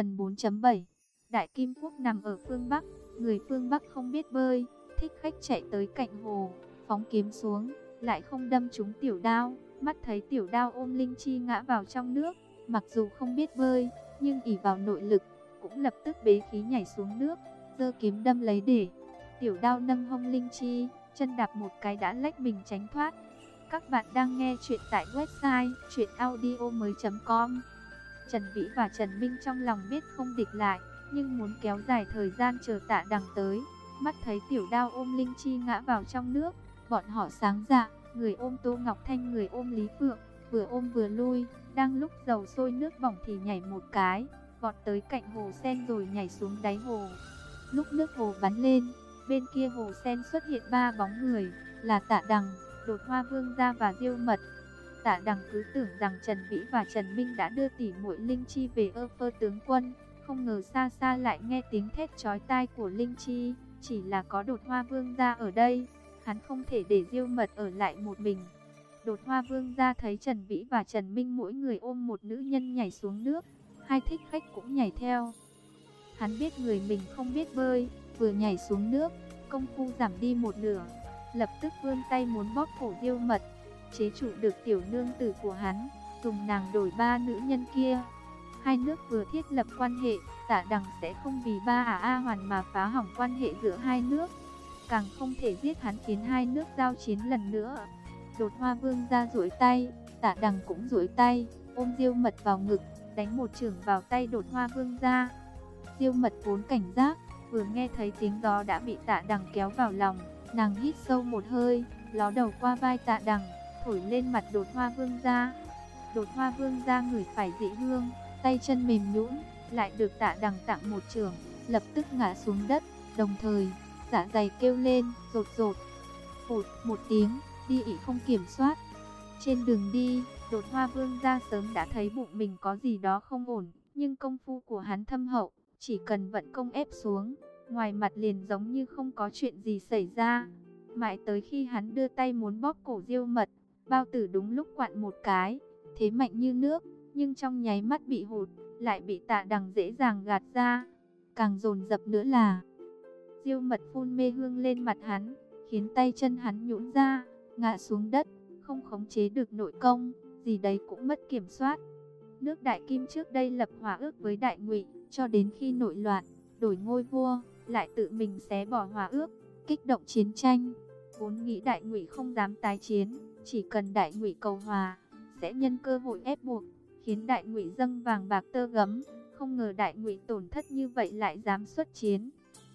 Phần 4.7 Đại Kim Quốc nằm ở phương Bắc, người phương Bắc không biết bơi, thích khách chạy tới cạnh hồ, phóng kiếm xuống, lại không đâm trúng tiểu đao, mắt thấy tiểu đao ôm Linh Chi ngã vào trong nước, mặc dù không biết bơi, nhưng ỉ vào nội lực, cũng lập tức bế khí nhảy xuống nước, giơ kiếm đâm lấy để. Tiểu đao nâng hông Linh Chi, chân đạp một cái đã lách mình tránh thoát. Các bạn đang nghe chuyện tại website chuyenaudio.com Trần Vĩ và Trần Minh trong lòng biết không địch lại, nhưng muốn kéo dài thời gian chờ tạ đằng tới. Mắt thấy tiểu đao ôm Linh Chi ngã vào trong nước, bọn họ sáng dạ, người ôm Tô Ngọc Thanh người ôm Lý Phượng, vừa ôm vừa lui, đang lúc dầu sôi nước bỏng thì nhảy một cái, vọt tới cạnh hồ sen rồi nhảy xuống đáy hồ. Lúc nước hồ bắn lên, bên kia hồ sen xuất hiện ba bóng người, là tạ đằng, đột hoa vương gia và diêu mật. Tạ đằng cứ tưởng rằng Trần Vĩ và Trần Minh đã đưa tỷ muội Linh Chi về ơ phơ tướng quân, không ngờ xa xa lại nghe tiếng thét chói tai của Linh Chi, chỉ là có đột hoa vương gia ở đây, hắn không thể để diêu mật ở lại một mình. Đột hoa vương gia thấy Trần Vĩ và Trần Minh mỗi người ôm một nữ nhân nhảy xuống nước, hai thích khách cũng nhảy theo. Hắn biết người mình không biết bơi, vừa nhảy xuống nước, công phu giảm đi một nửa, lập tức vươn tay muốn bóp cổ diêu mật, chế trụ được tiểu nương tử của hắn, dùng nàng đổi ba nữ nhân kia. Hai nước vừa thiết lập quan hệ, tạ đằng sẽ không vì ba à A hoàn mà phá hỏng quan hệ giữa hai nước. Càng không thể giết hắn khiến hai nước giao chiến lần nữa. Đột hoa vương ra duỗi tay, tạ đằng cũng duỗi tay, ôm diêu mật vào ngực, đánh một trường vào tay đột hoa vương ra. Diêu mật vốn cảnh giác, vừa nghe thấy tiếng gió đã bị tạ đằng kéo vào lòng, nàng hít sâu một hơi, ló đầu qua vai tạ đằng, thổi lên mặt đột hoa vương gia Đột hoa vương gia ngửi phải dị hương, tay chân mềm nhũn, lại được tạ đằng tặng một trường, lập tức ngã xuống đất, đồng thời, dạ dày kêu lên, rột rột. Phụt một tiếng, đi ỉ không kiểm soát. Trên đường đi, đột hoa vương gia sớm đã thấy bụng mình có gì đó không ổn, nhưng công phu của hắn thâm hậu, chỉ cần vận công ép xuống, ngoài mặt liền giống như không có chuyện gì xảy ra. Mãi tới khi hắn đưa tay muốn bóp cổ diêu mật, bao tử đúng lúc quặn một cái, thế mạnh như nước, nhưng trong nháy mắt bị hụt, lại bị tạ đằng dễ dàng gạt ra. Càng dồn dập nữa là, diêu mật phun mê hương lên mặt hắn, khiến tay chân hắn nhũn ra, ngã xuống đất, không khống chế được nội công, gì đấy cũng mất kiểm soát. Nước Đại Kim trước đây lập hòa ước với Đại Ngụy, cho đến khi nội loạn, đổi ngôi vua, lại tự mình xé bỏ hòa ước, kích động chiến tranh. Vốn nghĩ Đại Ngụy không dám tái chiến, chỉ cần Đại Ngụy cầu hòa, sẽ nhân cơ hội ép buộc, khiến Đại Ngụy dâng vàng bạc tơ gấm. Không ngờ Đại Ngụy tổn thất như vậy lại dám xuất chiến,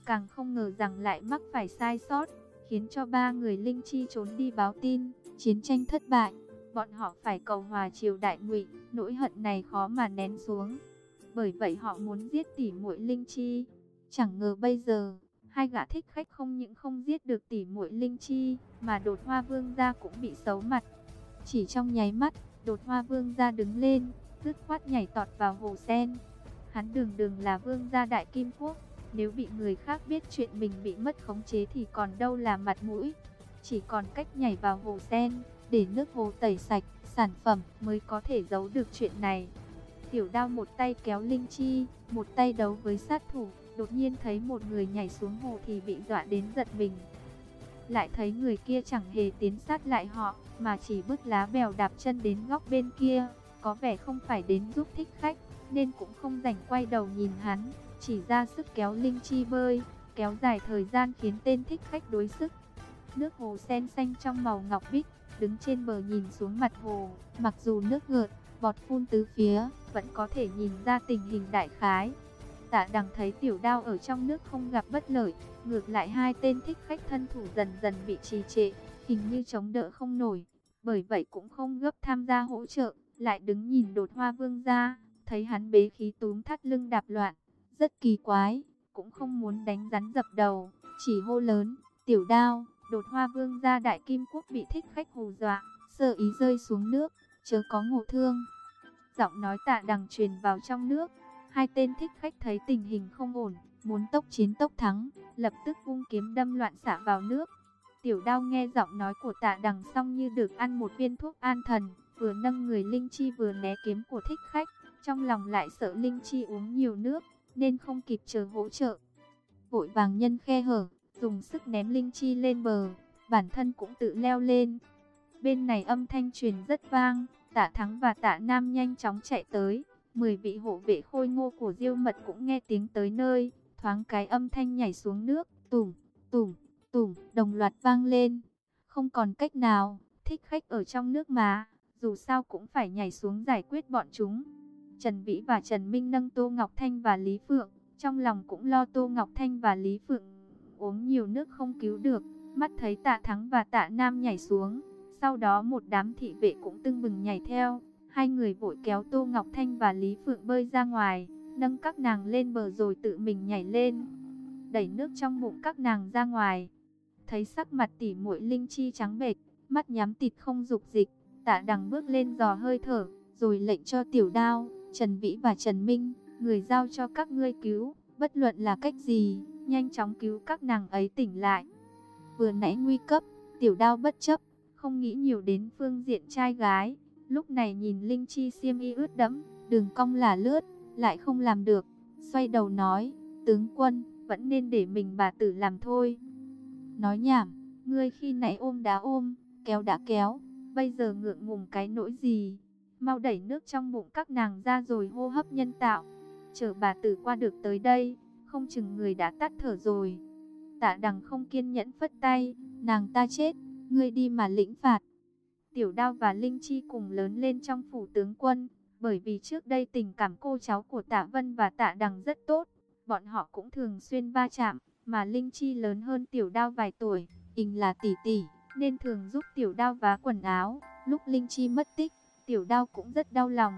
càng không ngờ rằng lại mắc phải sai sót, khiến cho ba người linh chi trốn đi báo tin, chiến tranh thất bại. Bọn họ phải cầu hòa triều Đại Ngụy, nỗi hận này khó mà nén xuống. Bởi vậy họ muốn giết tỷ muội Linh Chi. Chẳng ngờ bây giờ, hai gã thích khách không những không giết được tỷ muội Linh Chi, mà đột hoa vương gia cũng bị xấu mặt. Chỉ trong nháy mắt, đột hoa vương gia đứng lên, dứt khoát nhảy tọt vào hồ sen. Hắn đường đường là vương gia đại kim quốc, nếu bị người khác biết chuyện mình bị mất khống chế thì còn đâu là mặt mũi. Chỉ còn cách nhảy vào hồ sen, để nước hồ tẩy sạch, sản phẩm mới có thể giấu được chuyện này. Tiểu đao một tay kéo Linh Chi, một tay đấu với sát thủ, đột nhiên thấy một người nhảy xuống hồ thì bị dọa đến giật mình. Lại thấy người kia chẳng hề tiến sát lại họ, mà chỉ bước lá bèo đạp chân đến góc bên kia, có vẻ không phải đến giúp thích khách, nên cũng không rảnh quay đầu nhìn hắn, chỉ ra sức kéo Linh Chi bơi, kéo dài thời gian khiến tên thích khách đối sức. Nước hồ sen xanh trong màu ngọc bích, đứng trên bờ nhìn xuống mặt hồ, mặc dù nước gợt, bọt phun tứ phía, vẫn có thể nhìn ra tình hình đại khái. Tạ đằng thấy tiểu đao ở trong nước không gặp bất lợi, ngược lại hai tên thích khách thân thủ dần dần bị trì trệ, hình như chống đỡ không nổi, bởi vậy cũng không gấp tham gia hỗ trợ, lại đứng nhìn đột hoa vương ra, thấy hắn bế khí túm thắt lưng đạp loạn, rất kỳ quái, cũng không muốn đánh rắn dập đầu, chỉ hô lớn, tiểu đao, đột hoa vương ra đại kim quốc bị thích khách hù dọa, sơ ý rơi xuống nước, chớ có ngộ thương. Giọng nói tạ đằng truyền vào trong nước, hai tên thích khách thấy tình hình không ổn, muốn tốc chiến tốc thắng, lập tức vung kiếm đâm loạn xạ vào nước. Tiểu đao nghe giọng nói của tạ đằng xong như được ăn một viên thuốc an thần, vừa nâng người linh chi vừa né kiếm của thích khách, trong lòng lại sợ Linh Chi uống nhiều nước, nên không kịp chờ hỗ trợ. Vội vàng nhân khe hở, dùng sức ném Linh Chi lên bờ, bản thân cũng tự leo lên. Bên này âm thanh truyền rất vang, tạ thắng và tạ nam nhanh chóng chạy tới. Mười vị hộ vệ khôi ngô của diêu mật cũng nghe tiếng tới nơi, thoáng cái âm thanh nhảy xuống nước, tùng tùng tùng đồng loạt vang lên. Không còn cách nào, thích khách ở trong nước mà, dù sao cũng phải nhảy xuống giải quyết bọn chúng. Trần Vĩ và Trần Minh nâng Tô Ngọc Thanh và Lý Phượng, trong lòng cũng lo Tô Ngọc Thanh và Lý Phượng uống nhiều nước không cứu được, mắt thấy Tạ Thắng và Tạ Nam nhảy xuống, sau đó một đám thị vệ cũng tưng bừng nhảy theo, hai người vội kéo Tô Ngọc Thanh và Lý Phượng bơi ra ngoài, nâng các nàng lên bờ rồi tự mình nhảy lên, đẩy nước trong bụng các nàng ra ngoài. Thấy sắc mặt tỉ muội linh chi trắng bệch, mắt nhắm tịt không dục dịch, Tạ Đằng bước lên dò hơi thở, rồi lệnh cho Tiểu Đao, Trần Vĩ và Trần Minh, người giao cho các ngươi cứu, bất luận là cách gì, nhanh chóng cứu các nàng ấy tỉnh lại. Vừa nãy nguy cấp, Tiểu Đao bất chấp, không nghĩ nhiều đến phương diện trai gái, lúc này nhìn Linh Chi xiêm y ướt đẫm, đường cong là lướt, lại không làm được, xoay đầu nói, tướng quân, vẫn nên để mình bà tử làm thôi. Nói nhảm, ngươi khi nãy ôm đã ôm, kéo đã kéo, bây giờ ngượng ngùng cái nỗi gì? Mau đẩy nước trong bụng các nàng ra rồi hô hấp nhân tạo. Chờ bà tử qua được tới đây, không chừng người đã tắt thở rồi. Tạ đằng không kiên nhẫn phất tay, nàng ta chết, ngươi đi mà lĩnh phạt. Tiểu đao và Linh Chi cùng lớn lên trong phủ tướng quân, bởi vì trước đây tình cảm cô cháu của Tạ Vân và Tạ Đằng rất tốt, bọn họ cũng thường xuyên va chạm, mà Linh Chi lớn hơn Tiểu Đao vài tuổi, ình là tỷ tỷ, nên thường giúp Tiểu Đao vá quần áo. Lúc Linh Chi mất tích, Tiểu Đao cũng rất đau lòng.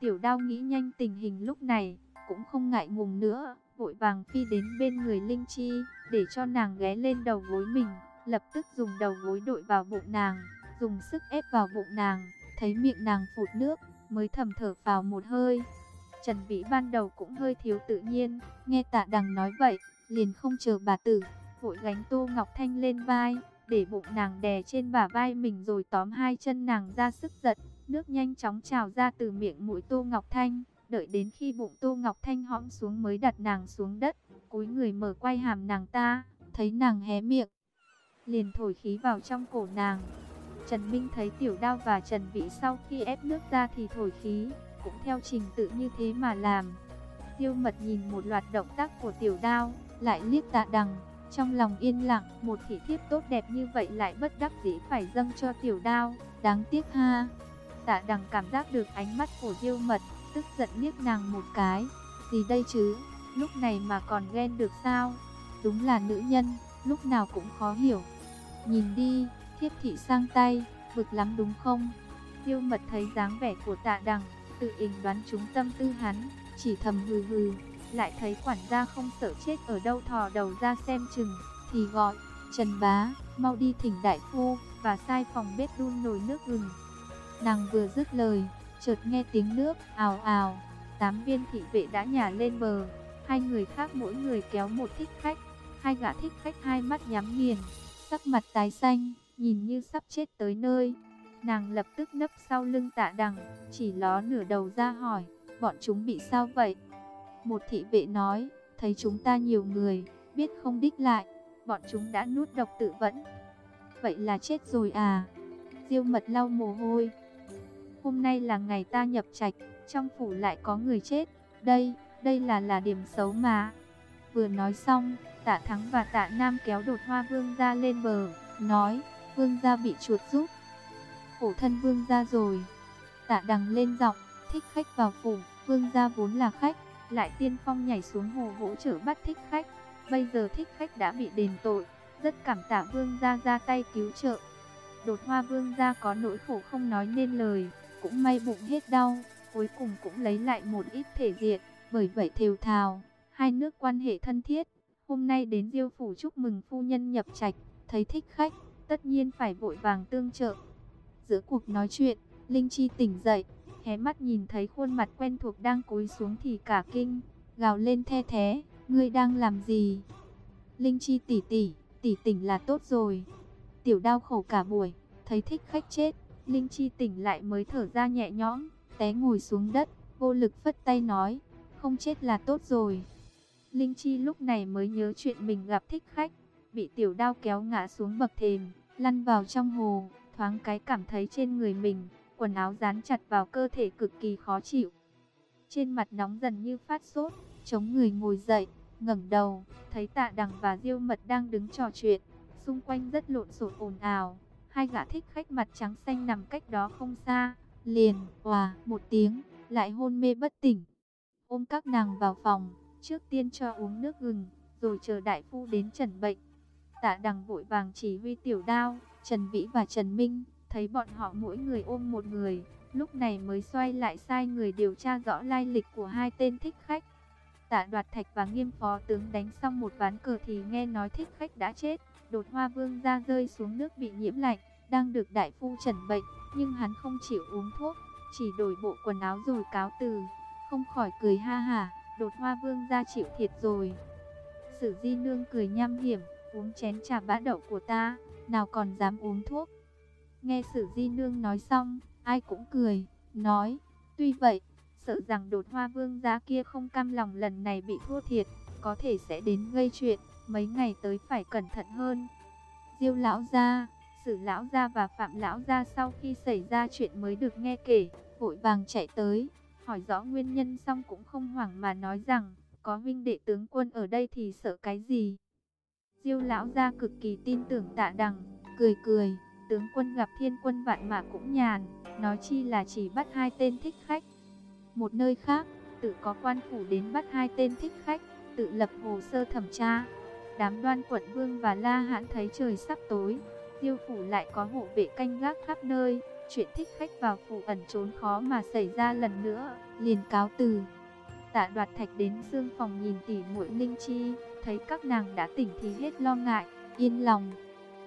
Tiểu Đao nghĩ nhanh tình hình lúc này, cũng không ngại ngùng nữa, vội vàng phi đến bên người Linh Chi, để cho nàng ghé lên đầu gối mình, lập tức dùng đầu gối đội vào bụng nàng, dùng sức ép vào bụng nàng, thấy miệng nàng phụt nước, mới thầm thở vào một hơi. Trần Vĩ ban đầu cũng hơi thiếu tự nhiên, nghe tạ đằng nói vậy, liền không chờ bà tử, vội gánh Tô Ngọc Thanh lên vai, để bụng nàng đè trên bả vai mình rồi tóm hai chân nàng ra sức giật, nước nhanh chóng trào ra từ miệng mũi Tô Ngọc Thanh, đợi đến khi bụng Tô Ngọc Thanh hõm xuống mới đặt nàng xuống đất, cúi người mở quay hàm nàng ta, thấy nàng hé miệng, liền thổi khí vào trong cổ nàng. Trần Minh thấy tiểu đao và Trần Vĩ sau khi ép nước ra thì thổi khí, cũng theo trình tự như thế mà làm. Tiêu mật nhìn một loạt động tác của tiểu đao, lại liếc tạ đằng, trong lòng yên lặng, một thị thiếp tốt đẹp như vậy lại bất đắc dĩ phải dâng cho tiểu đao, đáng tiếc ha. Tạ đằng cảm giác được ánh mắt của Tiêu mật, tức giận liếc nàng một cái, gì đây chứ, lúc này mà còn ghen được sao, đúng là nữ nhân, lúc nào cũng khó hiểu. Nhìn đi, thiếp thị sang tay, vực lắm đúng không? tiêu mật thấy dáng vẻ của tạ đằng, tự hình đoán trúng tâm tư hắn, chỉ thầm hừ hừ, lại thấy quản gia không sợ chết ở đâu thò đầu ra xem chừng, thì gọi, Trần Bá, mau đi thỉnh đại phu, và sai phòng bếp đun nồi nước gừng. Nàng vừa dứt lời, chợt nghe tiếng nước, ào ào, tám viên thị vệ đã nhả lên bờ, hai người khác mỗi người kéo một thích khách, hai gã thích khách hai mắt nhắm nghiền, sắc mặt tái xanh, nhìn như sắp chết tới nơi. Nàng lập tức nấp sau lưng tạ đằng, chỉ ló nửa đầu ra hỏi, bọn chúng bị sao vậy? Một thị vệ nói, thấy chúng ta nhiều người, biết không đích lại, bọn chúng đã nuốt độc tự vẫn. Vậy là chết rồi à? Diêu mật lau mồ hôi. Hôm nay là ngày ta nhập trạch, trong phủ lại có người chết. Đây, đây là là điểm xấu mà. Vừa nói xong, tạ thắng và tạ nam kéo đột hoa vương ra lên bờ, nói, vương gia bị chuột giúp. Khổ thân vương gia rồi. Tạ đằng lên giọng, thích khách vào phủ, vương gia vốn là khách, lại tiên phong nhảy xuống hồ hỗ trợ bắt thích khách. Bây giờ thích khách đã bị đền tội, rất cảm tạ vương gia ra tay cứu trợ. Đột hoa vương gia có nỗi khổ không nói nên lời, cũng may bụng hết đau, cuối cùng cũng lấy lại một ít thể diện, bởi vậy thều thào, hai nước quan hệ thân thiết. Hôm nay đến Diêu phủ chúc mừng phu nhân nhập trạch, thấy thích khách, tất nhiên phải vội vàng tương trợ. Giữa cuộc nói chuyện, Linh Chi tỉnh dậy, hé mắt nhìn thấy khuôn mặt quen thuộc đang cúi xuống thì cả kinh, gào lên the thế, ngươi đang làm gì? Linh Chi tỉ tỉ tỉ tỉnh là tốt rồi. Tiểu đau khổ cả buổi, thấy thích khách chết, Linh Chi tỉnh lại mới thở ra nhẹ nhõm, té ngồi xuống đất, vô lực phất tay nói, không chết là tốt rồi. Linh Chi lúc này mới nhớ chuyện mình gặp thích khách, bị tiểu đao kéo ngã xuống bậc thềm, lăn vào trong hồ, thoáng cái cảm thấy trên người mình, quần áo dán chặt vào cơ thể cực kỳ khó chịu. Trên mặt nóng dần như phát sốt, chống người ngồi dậy, ngẩng đầu, thấy tạ đằng và diêu mật đang đứng trò chuyện, xung quanh rất lộn xộn ồn ào. Hai gã thích khách mặt trắng xanh nằm cách đó không xa, liền, hòa, một tiếng, lại hôn mê bất tỉnh. Ôm các nàng vào phòng, trước tiên cho uống nước gừng, rồi chờ đại phu đến trần bệnh. Tạ đằng vội vàng chỉ huy tiểu đao, Trần Vĩ và Trần Minh, thấy bọn họ mỗi người ôm một người, lúc này mới xoay lại sai người điều tra rõ lai lịch của hai tên thích khách. Tạ đoạt thạch và nghiêm phó tướng đánh xong một ván cờ thì nghe nói thích khách đã chết, đột hoa vương ra rơi xuống nước bị nhiễm lạnh, đang được đại phu trần bệnh, nhưng hắn không chịu uống thuốc, chỉ đổi bộ quần áo rồi cáo từ, không khỏi cười ha hả, đột hoa vương ra chịu thiệt rồi. Sử di nương cười nham hiểm, uống chén trà bã đậu của ta, nào còn dám uống thuốc. Nghe sử di nương nói xong, ai cũng cười, nói, tuy vậy, sợ rằng đột hoa vương giá kia không cam lòng lần này bị thua thiệt, có thể sẽ đến gây chuyện, mấy ngày tới phải cẩn thận hơn. Diêu lão gia, sử lão gia và phạm lão gia sau khi xảy ra chuyện mới được nghe kể, vội vàng chạy tới, hỏi rõ nguyên nhân xong cũng không hoảng mà nói rằng, có huynh đệ tướng quân ở đây thì sợ cái gì. Diêu lão gia cực kỳ tin tưởng tạ đằng, cười cười, tướng quân gặp thiên quân vạn mã cũng nhàn, nói chi là chỉ bắt hai tên thích khách. Một nơi khác, tự có quan phủ đến bắt hai tên thích khách, tự lập hồ sơ thẩm tra. Đám đoan quận vương và la hãn thấy trời sắp tối, diêu phủ lại có hộ vệ canh gác khắp nơi, chuyện thích khách vào phủ ẩn trốn khó mà xảy ra lần nữa, liền cáo từ. Tạ đoạt thạch đến dương phòng nhìn tỉ muội Linh Chi, thấy các nàng đã tỉnh thì hết lo ngại, yên lòng.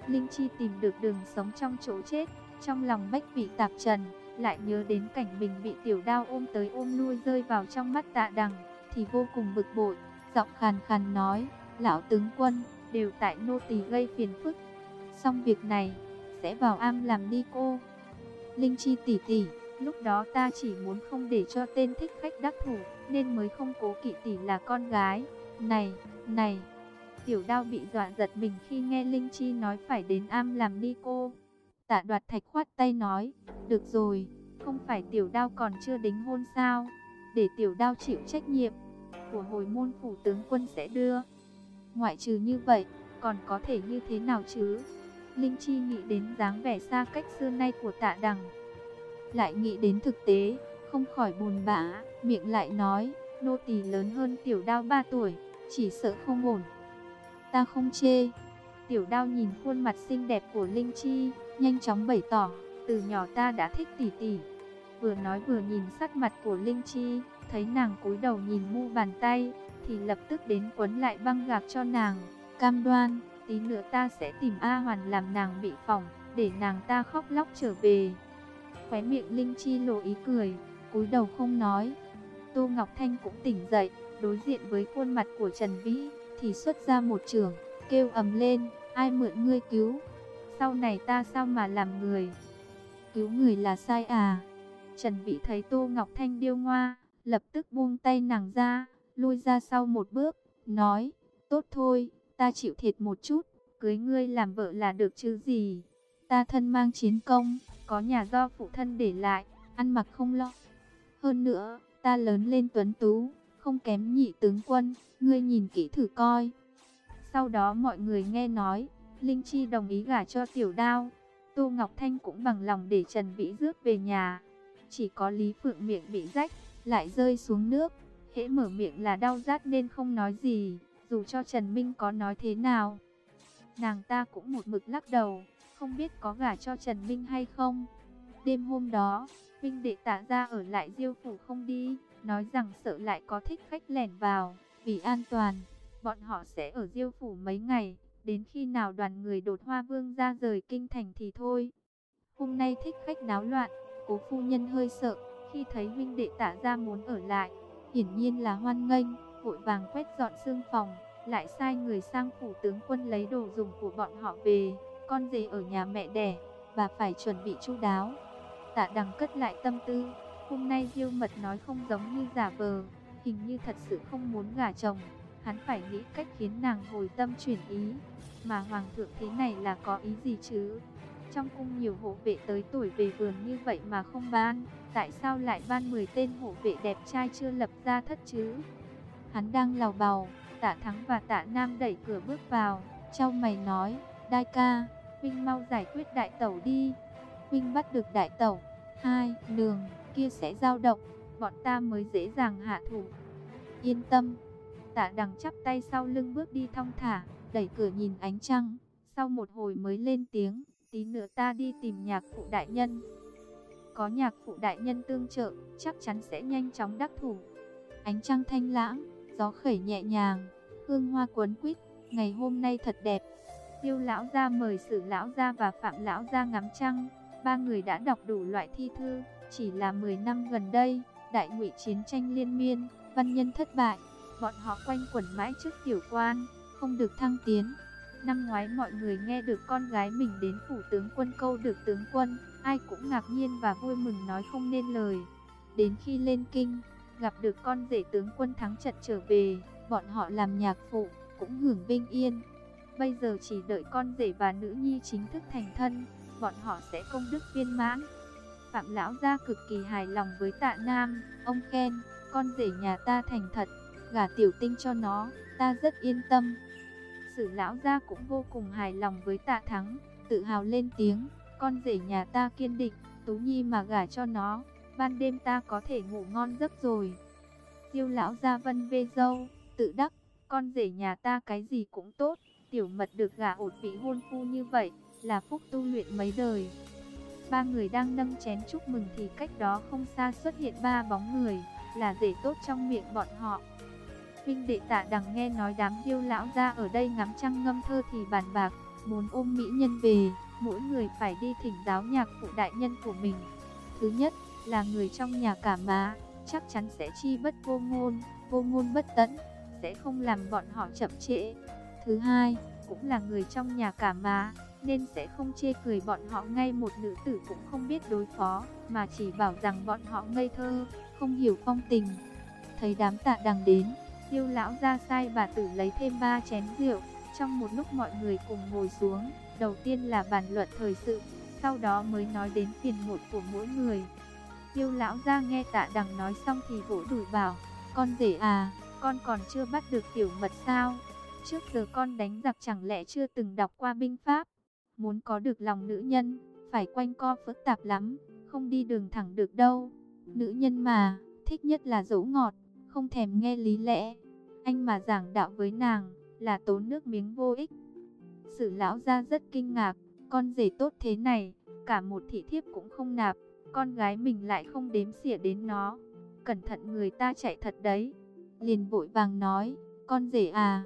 Linh Chi tìm được đường sống trong chỗ chết, trong lòng bách vị tạp trần, lại nhớ đến cảnh mình bị tiểu đao ôm tới ôm nuôi rơi vào trong mắt tạ đằng, thì vô cùng bực bội, giọng khàn khàn nói, lão tướng quân, đều tại nô tỳ gây phiền phức. Xong việc này, sẽ vào am làm đi cô. Linh Chi tỷ tỷ, lúc đó ta chỉ muốn không để cho tên thích khách đắc thủ, nên mới không cố kỵ tỷ là con gái. Này, này, tiểu đao bị dọa giật mình khi nghe Linh Chi nói phải đến am làm ni cô. Tạ đoạt thạch khoát tay nói, được rồi, không phải tiểu đao còn chưa đính hôn sao, để tiểu đao chịu trách nhiệm, của hồi môn phủ tướng quân sẽ đưa. Ngoại trừ như vậy, còn có thể như thế nào chứ? Linh Chi nghĩ đến dáng vẻ xa cách xưa nay của tạ đằng. Lại nghĩ đến thực tế, không khỏi buồn bã, miệng lại nói, nô tỳ lớn hơn tiểu đao 3 tuổi, chỉ sợ không ổn. Ta không chê. Tiểu đao nhìn khuôn mặt xinh đẹp của Linh Chi, nhanh chóng bày tỏ, từ nhỏ ta đã thích tỷ tỷ. Vừa nói vừa nhìn sắc mặt của Linh Chi, thấy nàng cúi đầu nhìn mu bàn tay, thì lập tức đến quấn lại băng gạc cho nàng. Cam đoan, tí nữa ta sẽ tìm A Hoàn làm nàng bị phỏng, để nàng ta khóc lóc trở về. Khóe miệng Linh Chi lộ ý cười, cúi đầu không nói. Tô Ngọc Thanh cũng tỉnh dậy, đối diện với khuôn mặt của Trần Vĩ, thì xuất ra một trường, kêu ầm lên, ai mượn ngươi cứu, sau này ta sao mà làm người, cứu người là sai à. Trần Vĩ thấy Tô Ngọc Thanh điêu ngoa, lập tức buông tay nàng ra, lui ra sau một bước, nói, tốt thôi, ta chịu thiệt một chút, cưới ngươi làm vợ là được chứ gì. Ta thân mang chiến công, có nhà do phụ thân để lại, ăn mặc không lo. Hơn nữa, ta lớn lên tuấn tú, không kém nhị tướng quân, ngươi nhìn kỹ thử coi. Sau đó mọi người nghe nói, Linh Chi đồng ý gả cho tiểu đao. Tô Ngọc Thanh cũng bằng lòng để Trần Vĩ rước về nhà. Chỉ có Lý Phượng miệng bị rách, lại rơi xuống nước. Hễ mở miệng là đau rát nên không nói gì, dù cho Trần Minh có nói thế nào. Nàng ta cũng một mực lắc đầu, không biết có gả cho Trần Minh hay không. Đêm hôm đó, huynh đệ tạ ra ở lại diêu phủ không đi nói rằng sợ lại có thích khách lẻn vào, vì an toàn, bọn họ sẽ ở Diêu phủ mấy ngày, đến khi nào đoàn người đột hoa vương ra rời kinh thành thì thôi. Hôm nay thích khách náo loạn, cố phu nhân hơi sợ, khi thấy huynh đệ tạ ra muốn ở lại, hiển nhiên là hoan nghênh, vội vàng quét dọn xương phòng, lại sai người sang phủ tướng quân lấy đồ dùng của bọn họ về, con rể ở nhà mẹ đẻ, và phải chuẩn bị chu đáo. Tạ đằng cất lại tâm tư, Hôm nay Diêu Mật nói không giống như giả vờ, hình như thật sự không muốn gả chồng. Hắn phải nghĩ cách khiến nàng hồi tâm chuyển ý. Mà hoàng thượng thế này là có ý gì chứ? Trong cung nhiều hộ vệ tới tuổi về vườn như vậy mà không ban, tại sao lại ban 10 tên hộ vệ đẹp trai chưa lập ra thất chứ? Hắn đang lào bào, tạ thắng và tạ nam đẩy cửa bước vào, trao mày nói, đai ca, Huynh mau giải quyết đại tẩu đi. Huynh bắt được đại tẩu, hai, đường, kia sẽ giao động, bọn ta mới dễ dàng hạ thủ. Yên tâm, tạ đằng chắp tay sau lưng bước đi thong thả, đẩy cửa nhìn ánh trăng, sau một hồi mới lên tiếng, tí nữa ta đi tìm nhạc phụ đại nhân. Có nhạc phụ đại nhân tương trợ, chắc chắn sẽ nhanh chóng đắc thủ. Ánh trăng thanh lãng, gió khởi nhẹ nhàng, hương hoa cuốn quýt, ngày hôm nay thật đẹp. Tiêu lão gia mời sử lão gia và phạm lão gia ngắm trăng, ba người đã đọc đủ loại thi thư, chỉ là 10 năm gần đây, đại ngụy chiến tranh liên miên, văn nhân thất bại, bọn họ quanh quẩn mãi trước tiểu quan, không được thăng tiến. Năm ngoái mọi người nghe được con gái mình đến phủ tướng quân câu được tướng quân, ai cũng ngạc nhiên và vui mừng nói không nên lời. Đến khi lên kinh, gặp được con rể tướng quân thắng trận trở về, bọn họ làm nhạc phụ, cũng hưởng vinh yên. Bây giờ chỉ đợi con rể và nữ nhi chính thức thành thân, bọn họ sẽ công đức viên mãn. Phạm lão gia cực kỳ hài lòng với tạ nam, ông khen, con rể nhà ta thành thật, gả tiểu tinh cho nó, ta rất yên tâm. Sử lão gia cũng vô cùng hài lòng với tạ thắng, tự hào lên tiếng, con rể nhà ta kiên định, Tú Nhi mà gả cho nó, ban đêm ta có thể ngủ ngon giấc rồi. Diêu lão gia vân vê dâu, tự đắc, con rể nhà ta cái gì cũng tốt, tiểu mật được gả ổn vị hôn phu như vậy, là phúc tu luyện mấy đời. Ba người đang nâng chén chúc mừng thì cách đó không xa xuất hiện ba bóng người, là rể tốt trong miệng bọn họ. Vinh đệ tạ đằng nghe nói đám điêu lão ra ở đây ngắm trăng ngâm thơ thì bàn bạc, muốn ôm mỹ nhân về, mỗi người phải đi thỉnh giáo nhạc phụ đại nhân của mình. Thứ nhất, là người trong nhà cả má, chắc chắn sẽ chi bất vô ngôn, vô ngôn bất tấn sẽ không làm bọn họ chậm trễ. Thứ hai, cũng là người trong nhà cả má, nên sẽ không chê cười bọn họ ngay một nữ tử cũng không biết đối phó, mà chỉ bảo rằng bọn họ ngây thơ, không hiểu phong tình. Thấy đám tạ đằng đến, tiêu lão ra sai bà tử lấy thêm ba chén rượu, trong một lúc mọi người cùng ngồi xuống, đầu tiên là bàn luận thời sự, sau đó mới nói đến phiền muộn của mỗi người. Tiêu lão ra nghe tạ đằng nói xong thì vỗ đùi bảo, con rể à, con còn chưa bắt được tiểu mật sao? Trước giờ con đánh giặc chẳng lẽ chưa từng đọc qua binh pháp? Muốn có được lòng nữ nhân, phải quanh co phức tạp lắm, không đi đường thẳng được đâu. Nữ nhân mà, thích nhất là dỗ ngọt, không thèm nghe lý lẽ. Anh mà giảng đạo với nàng, là tốn nước miếng vô ích. Sử lão ra rất kinh ngạc, con rể tốt thế này, cả một thị thiếp cũng không nạp, con gái mình lại không đếm xỉa đến nó. Cẩn thận người ta chạy thật đấy. Liền vội vàng nói, con rể à,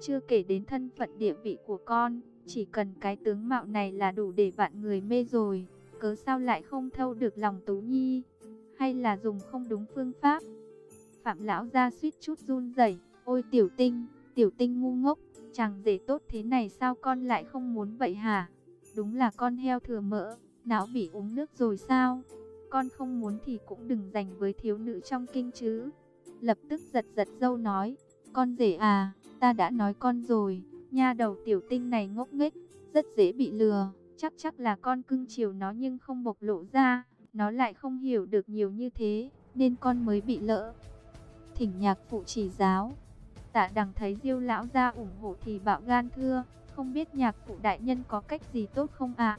chưa kể đến thân phận địa vị của con, chỉ cần cái tướng mạo này là đủ để vạn người mê rồi, cớ sao lại không thâu được lòng Tú Nhi, hay là dùng không đúng phương pháp. Phạm lão ra suýt chút run rẩy, ôi tiểu tinh, tiểu tinh ngu ngốc, chàng dễ tốt thế này sao con lại không muốn vậy hả? Đúng là con heo thừa mỡ, não bị uống nước rồi sao? Con không muốn thì cũng đừng dành với thiếu nữ trong kinh chứ. Lập tức giật giật dâu nói, con rể à, ta đã nói con rồi, nha đầu tiểu tinh này ngốc nghếch, rất dễ bị lừa, chắc chắc là con cưng chiều nó nhưng không bộc lộ ra, nó lại không hiểu được nhiều như thế, nên con mới bị lỡ. Thỉnh nhạc phụ chỉ giáo, tạ đằng thấy diêu lão ra ủng hộ thì bạo gan thưa, không biết nhạc phụ đại nhân có cách gì tốt không ạ?